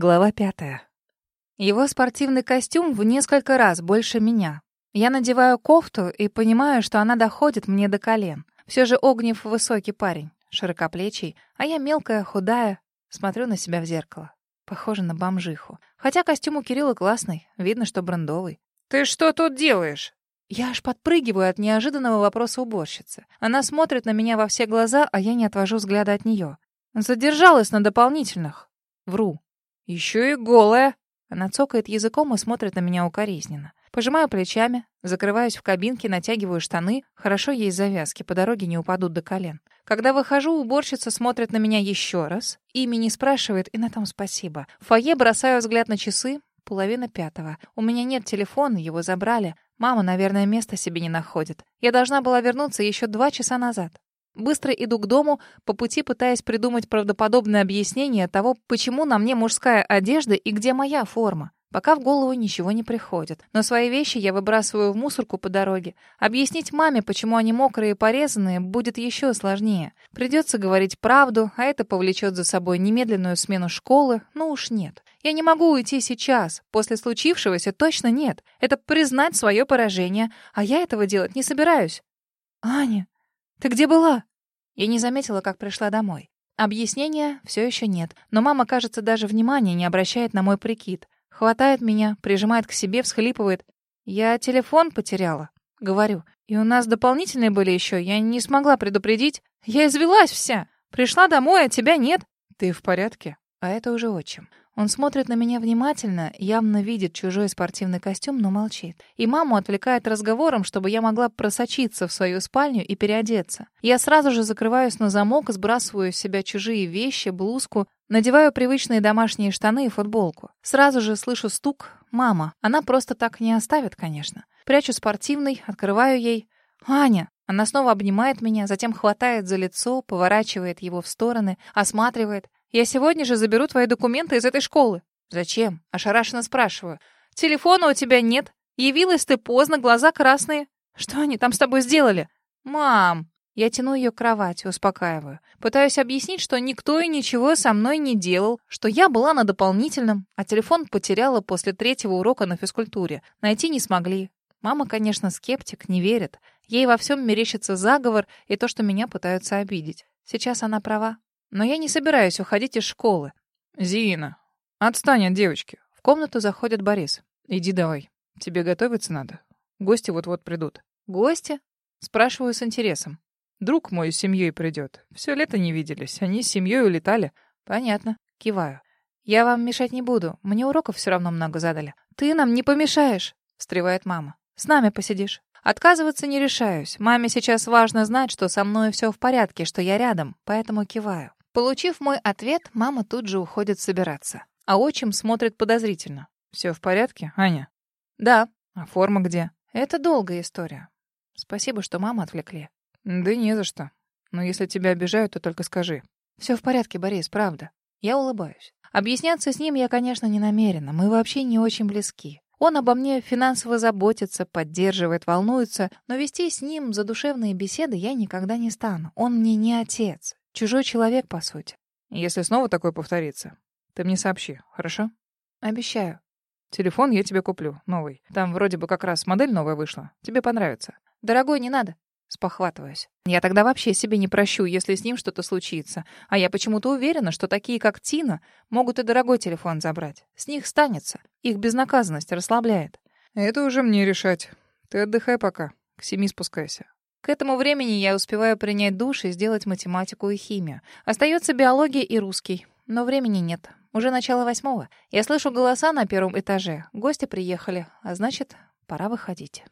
Глава пятая. Его спортивный костюм в несколько раз больше меня. Я надеваю кофту и понимаю, что она доходит мне до колен. Все же Огнев высокий парень, широкоплечий, а я мелкая, худая. Смотрю на себя в зеркало. Похоже на бомжиху. Хотя костюм у Кирилла классный, видно, что брендовый. «Ты что тут делаешь?» Я аж подпрыгиваю от неожиданного вопроса уборщицы. Она смотрит на меня во все глаза, а я не отвожу взгляда от нее. Задержалась на дополнительных. Вру. Еще и голая. Она цокает языком и смотрит на меня укоризненно. Пожимаю плечами, закрываюсь в кабинке, натягиваю штаны. Хорошо есть завязки, по дороге не упадут до колен. Когда выхожу, уборщица смотрит на меня еще раз. Имя не спрашивает, и на том спасибо. В фойе бросаю взгляд на часы. Половина пятого. У меня нет телефона, его забрали. Мама, наверное, места себе не находит. Я должна была вернуться еще два часа назад. Быстро иду к дому, по пути пытаясь придумать правдоподобное объяснение того, почему на мне мужская одежда и где моя форма. Пока в голову ничего не приходит. Но свои вещи я выбрасываю в мусорку по дороге. Объяснить маме, почему они мокрые и порезанные, будет еще сложнее. Придется говорить правду, а это повлечет за собой немедленную смену школы. Ну уж нет. Я не могу уйти сейчас. После случившегося точно нет. Это признать свое поражение. А я этого делать не собираюсь. «Аня, ты где была?» Я не заметила, как пришла домой. Объяснения все еще нет, но мама, кажется, даже внимания не обращает на мой прикид. Хватает меня, прижимает к себе, всхлипывает. «Я телефон потеряла», — говорю. «И у нас дополнительные были еще, я не смогла предупредить. Я извелась вся. Пришла домой, а тебя нет». «Ты в порядке?» А это уже отчим. Он смотрит на меня внимательно, явно видит чужой спортивный костюм, но молчит. И маму отвлекает разговором, чтобы я могла просочиться в свою спальню и переодеться. Я сразу же закрываюсь на замок, сбрасываю с себя чужие вещи, блузку, надеваю привычные домашние штаны и футболку. Сразу же слышу стук «Мама». Она просто так не оставит, конечно. Прячу спортивный, открываю ей. «Аня!» Она снова обнимает меня, затем хватает за лицо, поворачивает его в стороны, осматривает. Я сегодня же заберу твои документы из этой школы». «Зачем?» — ошарашенно спрашиваю. «Телефона у тебя нет. Явилась ты поздно, глаза красные. Что они там с тобой сделали?» «Мам!» Я тяну ее к кровати, успокаиваю. Пытаюсь объяснить, что никто и ничего со мной не делал, что я была на дополнительном, а телефон потеряла после третьего урока на физкультуре. Найти не смогли. Мама, конечно, скептик, не верит. Ей во всем мерещится заговор и то, что меня пытаются обидеть. Сейчас она права. Но я не собираюсь уходить из школы. Зина, отстань от девочки. В комнату заходит Борис. Иди давай. Тебе готовиться надо. Гости вот-вот придут. Гости? Спрашиваю с интересом. Друг мой с семьей придет. Все лето не виделись. Они с семьей улетали. Понятно. Киваю. Я вам мешать не буду. Мне уроков все равно много задали. Ты нам не помешаешь, встревает мама. С нами посидишь. Отказываться не решаюсь. Маме сейчас важно знать, что со мной все в порядке, что я рядом, поэтому киваю. Получив мой ответ, мама тут же уходит собираться. А отчим смотрит подозрительно. «Все в порядке, Аня?» «Да». «А форма где?» «Это долгая история. Спасибо, что маму отвлекли». «Да не за что. Но если тебя обижают, то только скажи». Все в порядке, Борис, правда». Я улыбаюсь. Объясняться с ним я, конечно, не намерена. Мы вообще не очень близки. Он обо мне финансово заботится, поддерживает, волнуется, но вести с ним задушевные беседы я никогда не стану. Он мне не отец. Чужой человек, по сути. Если снова такое повторится, ты мне сообщи, хорошо? Обещаю. Телефон я тебе куплю, новый. Там вроде бы как раз модель новая вышла. Тебе понравится. Дорогой, не надо. Спохватываюсь. Я тогда вообще себе не прощу, если с ним что-то случится. А я почему-то уверена, что такие, как Тина, могут и дорогой телефон забрать. С них станется. Их безнаказанность расслабляет. Это уже мне решать. Ты отдыхай пока. К семи спускайся. К этому времени я успеваю принять душ и сделать математику и химию. Остается биология и русский. Но времени нет. Уже начало восьмого. Я слышу голоса на первом этаже. Гости приехали, а значит, пора выходить.